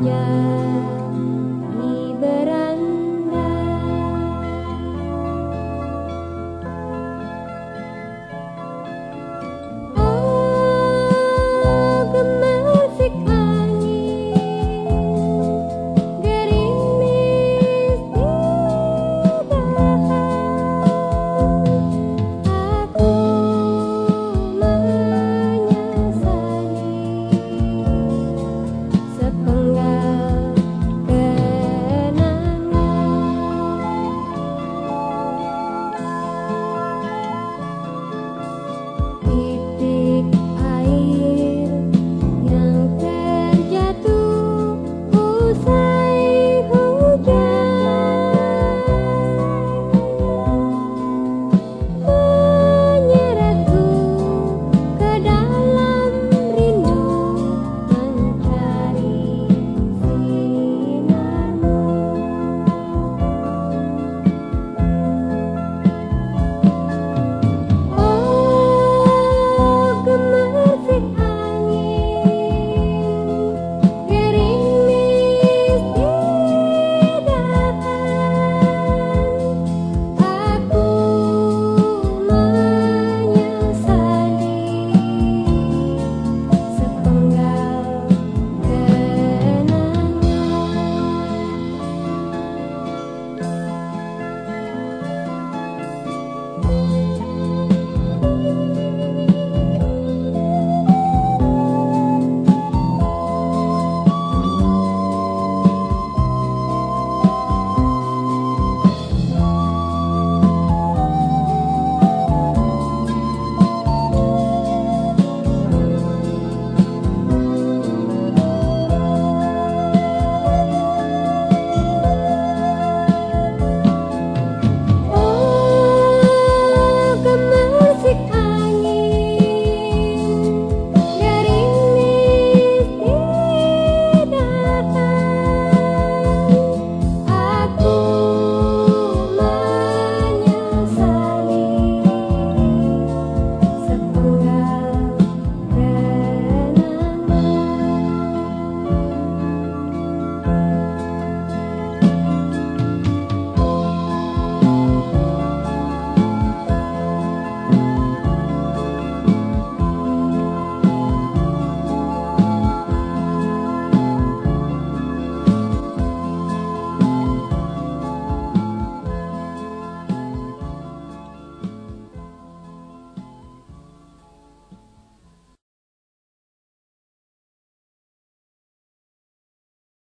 yeah.